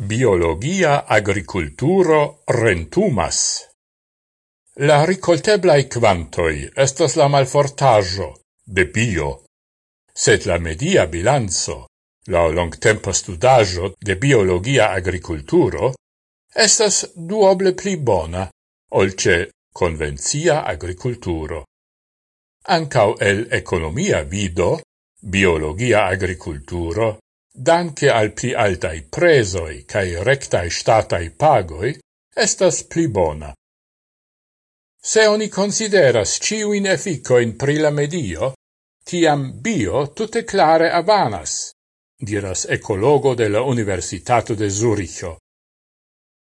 biologia agriculturo rentumas. La ricolteblai quantoi estas la malfortajo de bio, sed la media bilanzo, la longtempo studajo de biologia agriculturo, estas duoble pli bona, olce convencia agriculturo. Ancau el economia vido, biologia agriculturo danke al pli altai presoi cae rectai statai pagoi, estas pli bona. Se oni consideras ciuin efficoin pri la medio, tiam bio tutte clare avanas, diras ecologo de la Universitato de Zuricho.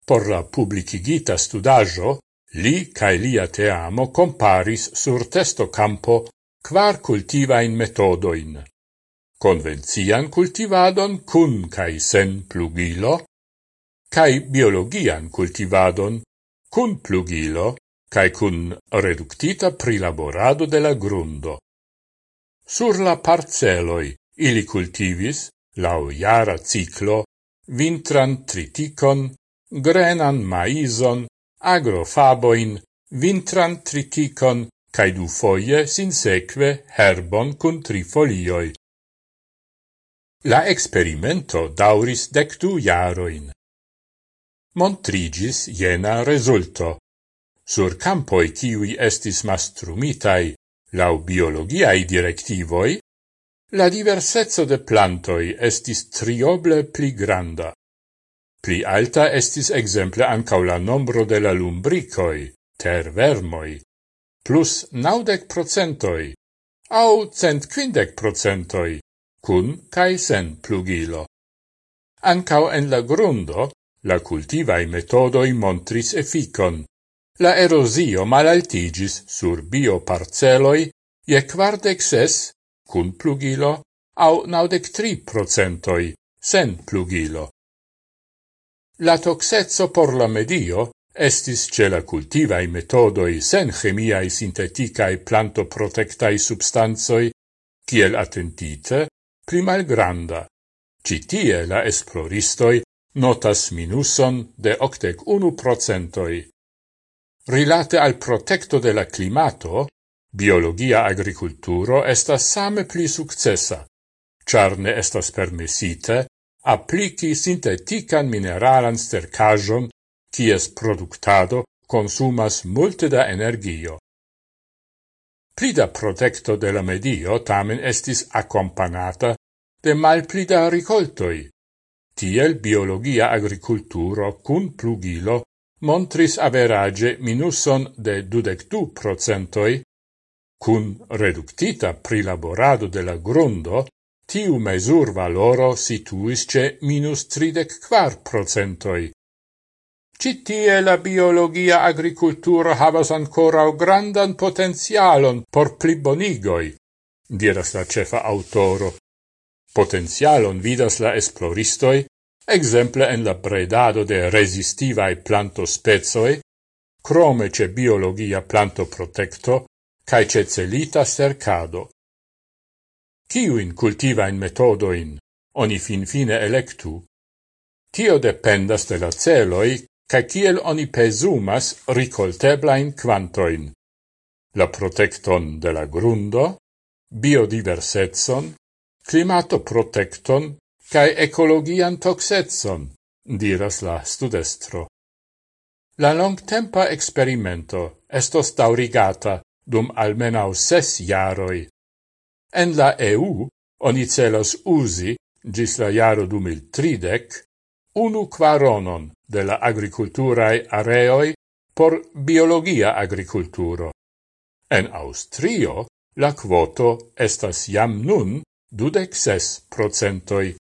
Por la publicigita studaggio, li cae lia teamo comparis sur testo campo quar cultivain metodoin convencian cultivadon cun cae sen plugilo, cae biologian cultivadon cun plugilo cae cun reductita prilaborado de la grundo. Sur la parceloi ili cultivis, lau iara ciclo, vintran triticon, grenan maison, agrofaboin, vintran triticon, cae du foie sinseque herbon cun trifolioi, La experimento dauris dectu jaroin. Montrigis jena resulto. Sur campoi kiui estis mastrumitai lau biologiai directivoi, la diversezzo de plantoi estis trioble pli granda. Pli alta estis exemple ancau la nombro de la lumbricoi, ter vermoi, plus naudec procentoi, au cent quindec procentoi cun cae sen plugilo. Ancao en la grundo, la cultivae metodoi montris efficon. La erosio malaltigis sur bioparceloi je quardec ses, cun plugilo, au naudec tri procentoi, sen plugilo. La toxezzo por la medio estis ce la cultivae metodoi sen chemiae sinteticae plantoprotectae substanzoi, kiel attentite, pli malgranda. Citie la esploristoi notas minuson de octec unu procentoi. Rilate al protecto de la climato, biologia agriculturo estas same pli successa, char ne estas permesite applici sintetican mineralan stercajon, cies productado consumas multe da energio. Plida protecto de la medio tamen estis accompagnata de malplida ricoltoi. Tiel biologia agriculturo cun plugilo montris average minuson de dudectu procentoi, cun reductita prilaborado de la grundo, tiu mesur valoro situis ce minus tridec quar procentoi, Citie la biologia agricultura havas ancora grandan potenzialon por plibonigoi, diras la cefa autoro. Potenzialon vidas la esploristoi, exemple en la bredado de resistivae plantospezoi, crome ce biologia planto protecto, cae ce celita cercado. Ciuin cultivain metodoin oni fin fine electu? Tio dependas de la celoi kaj kiel oni pesumas ricolteblain quantoin. La protecton de la grundo, biodiversetson, climato protecton kaj ecologian toxetson, diras la studestro. La longtempa experimento estos taurigata dum almenau ses jaroi. En la EU oni celos usi, gis la jaro 2030, unu quaronon de la agriculturae areoi por biologia agriculturo. En Austrio la quoto estas jam nun dudec ses procentoi.